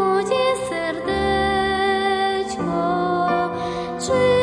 moje serdeczko. Czy